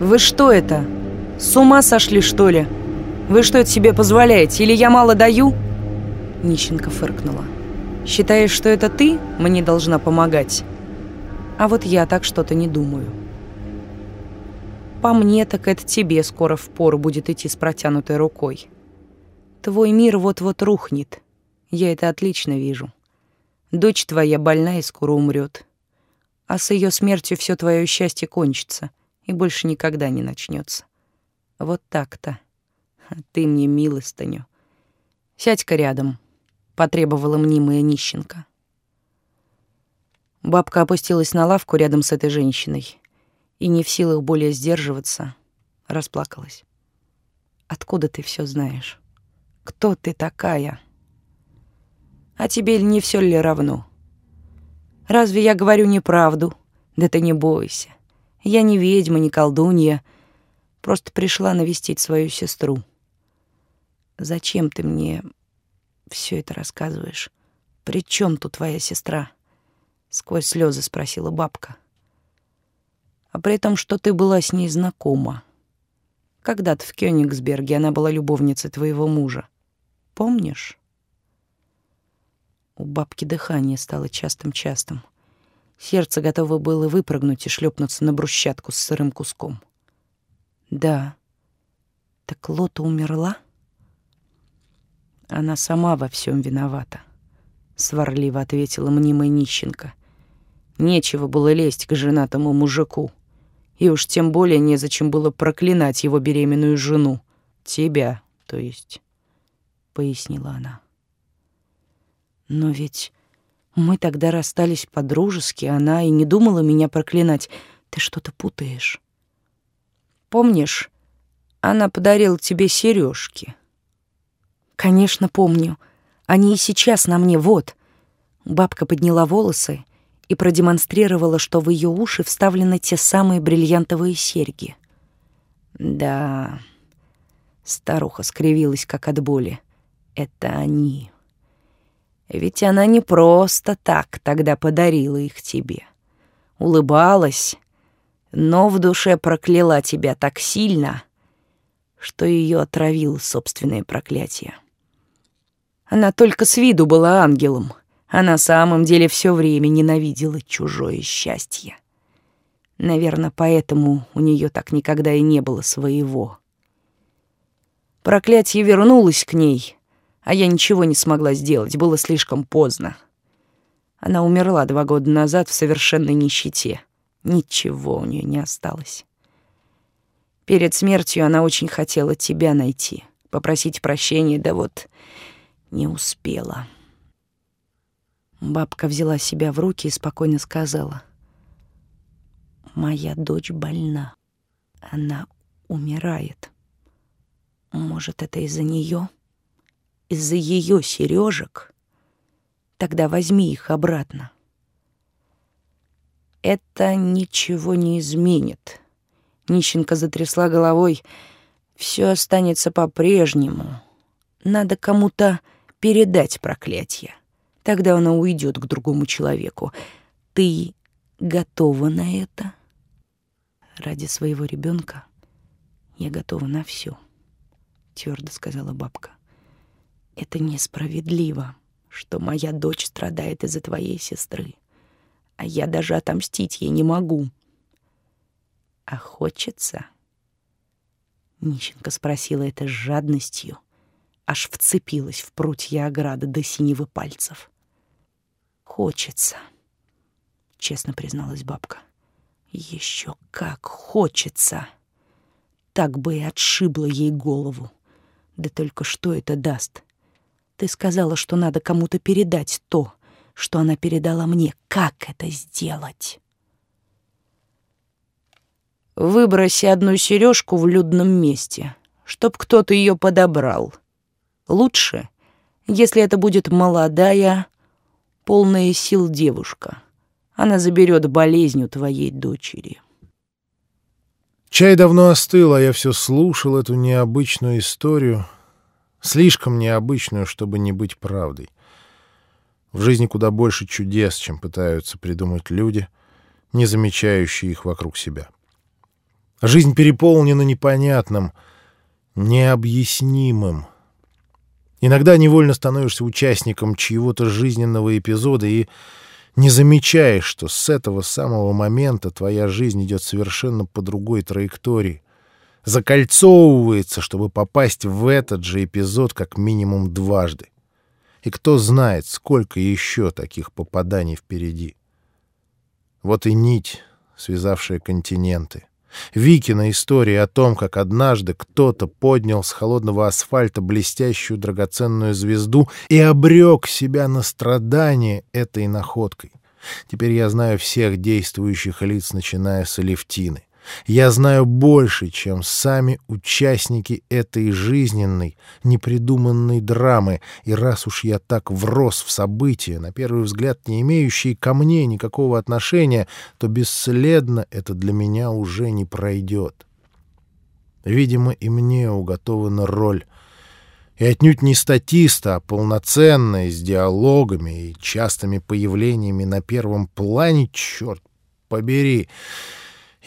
Вы что это? С ума сошли, что ли? Вы что это себе позволяете? Или я мало даю?» Нищенко фыркнула. «Считаешь, что это ты мне должна помогать? А вот я так что-то не думаю. По мне, так это тебе скоро в пору будет идти с протянутой рукой. Твой мир вот-вот рухнет. Я это отлично вижу. Дочь твоя больна и скоро умрет. А с ее смертью все твое счастье кончится и больше никогда не начнется. Вот так-то. Ты мне милостыню. Сядь-ка рядом, потребовала мнимая нищенка. Бабка опустилась на лавку рядом с этой женщиной и, не в силах более сдерживаться, расплакалась. «Откуда ты все знаешь? Кто ты такая? А тебе не все ли равно? Разве я говорю неправду? Да ты не бойся. Я не ведьма, не колдунья, просто пришла навестить свою сестру. Зачем ты мне все это рассказываешь? При чем тут твоя сестра? Сквозь слезы спросила бабка. А при том, что ты была с ней знакома. Когда-то в Кёнигсберге она была любовницей твоего мужа. Помнишь? У бабки дыхание стало частым-частым. Сердце готово было выпрыгнуть и шлепнуться на брусчатку с сырым куском. Да. Так Лота умерла? Она сама во всем виновата, сварливо ответила мнимая нищенка. Нечего было лезть к женатому мужику. И уж тем более незачем было проклинать его беременную жену. Тебя, то есть, пояснила она. Но ведь мы тогда расстались по-дружески, она и не думала меня проклинать. Ты что-то путаешь. Помнишь, она подарила тебе сережки? Конечно, помню. Они и сейчас на мне, вот. Бабка подняла волосы и продемонстрировала, что в ее уши вставлены те самые бриллиантовые серьги. Да, старуха скривилась, как от боли. Это они. Ведь она не просто так тогда подарила их тебе. Улыбалась, но в душе прокляла тебя так сильно, что ее отравило собственное проклятие. Она только с виду была ангелом, а на самом деле все время ненавидела чужое счастье. Наверное, поэтому у нее так никогда и не было своего. Проклятие вернулось к ней, а я ничего не смогла сделать, было слишком поздно. Она умерла два года назад в совершенной нищете. Ничего у нее не осталось. Перед смертью она очень хотела тебя найти, попросить прощения, да вот не успела. Бабка взяла себя в руки и спокойно сказала. «Моя дочь больна. Она умирает. Может, это из-за нее? из-за ее сережек, тогда возьми их обратно. Это ничего не изменит. Нищенка затрясла головой. Все останется по-прежнему. Надо кому-то передать проклятие. Тогда оно уйдет к другому человеку. Ты готова на это? Ради своего ребенка я готова на все, твердо сказала бабка. Это несправедливо, что моя дочь страдает из-за твоей сестры, а я даже отомстить ей не могу. А хочется? Нищенка спросила это с жадностью, аж вцепилась в прутья ограды до синевы пальцев. Хочется, честно призналась бабка. Еще как хочется. Так бы и отшибла ей голову. Да только что это даст? Ты сказала, что надо кому-то передать то, что она передала мне. Как это сделать? Выброси одну сережку в людном месте, чтоб кто-то ее подобрал. Лучше Если это будет молодая, полная сил девушка, она заберет болезнь у твоей дочери. Чай давно остыл, а я все слушал эту необычную историю, слишком необычную, чтобы не быть правдой. В жизни куда больше чудес, чем пытаются придумать люди, не замечающие их вокруг себя. Жизнь переполнена непонятным, необъяснимым. Иногда невольно становишься участником чьего-то жизненного эпизода и не замечаешь, что с этого самого момента твоя жизнь идет совершенно по другой траектории, закольцовывается, чтобы попасть в этот же эпизод как минимум дважды. И кто знает, сколько еще таких попаданий впереди. Вот и нить, связавшая континенты. Викина история о том, как однажды кто-то поднял с холодного асфальта блестящую драгоценную звезду и обрек себя на страдание этой находкой. Теперь я знаю всех действующих лиц, начиная с Алевтины. Я знаю больше, чем сами участники этой жизненной, непридуманной драмы, и раз уж я так врос в события, на первый взгляд не имеющие ко мне никакого отношения, то бесследно это для меня уже не пройдет. Видимо, и мне уготована роль и отнюдь не статиста, а полноценная, с диалогами и частыми появлениями на первом плане, черт побери.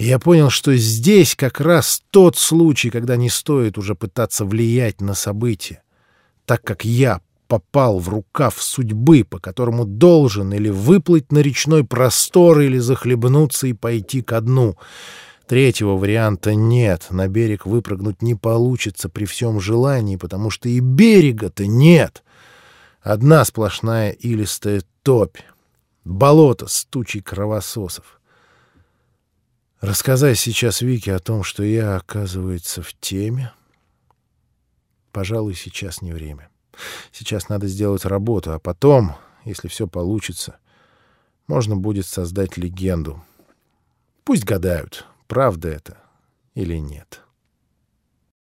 И я понял, что здесь как раз тот случай, когда не стоит уже пытаться влиять на события, так как я попал в рукав судьбы, по которому должен или выплыть на речной простор, или захлебнуться и пойти ко дну. Третьего варианта нет, на берег выпрыгнуть не получится при всем желании, потому что и берега-то нет. Одна сплошная илистая топь, болото с тучей кровососов. Рассказай сейчас Вике о том, что я, оказывается, в теме. Пожалуй, сейчас не время. Сейчас надо сделать работу, а потом, если все получится, можно будет создать легенду. Пусть гадают, правда это или нет.